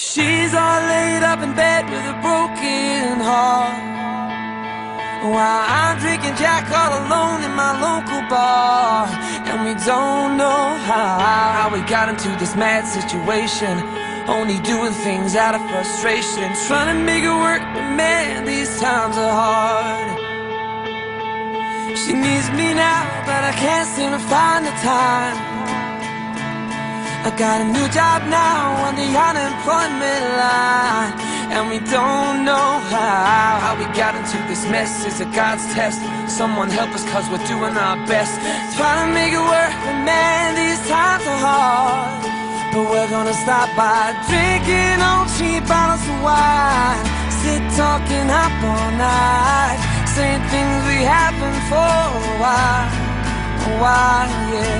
She's all laid up in bed with a broken heart. While I'm drinking Jack all alone in my local bar. And we don't know how, how we got into this mad situation. Only doing things out of frustration. Trying to make it work, but man, these times are hard. She needs me now, but I can't seem to find the time. I got a new job now on the unemployment line. And we don't know how How we got into this mess. Is a God's test? Someone help us cause we're doing our best. Trying to make it work but man these times are hard. But we're gonna stop by Drinking on cheap bottles of wine. Sit talking up all night. Saying things we haven't for a while A while, yeah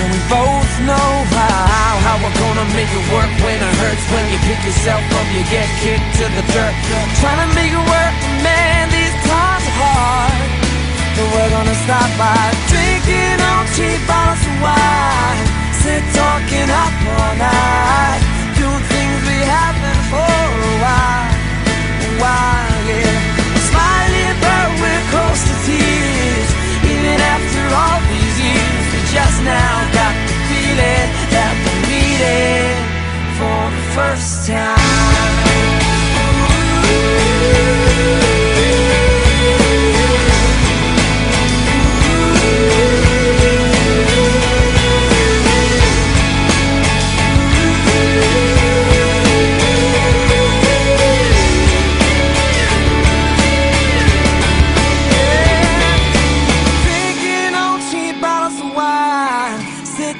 And we both know how How we're gonna make it work when it hurts When you pick yourself up, you get kicked to the dirt. Trying to make it work, man, these times are hard. But we're gonna stop by Drinking on cheap bottles of wine. Sit talking up all night Doing things we haven't now got the feeling that we're meeting for the first time.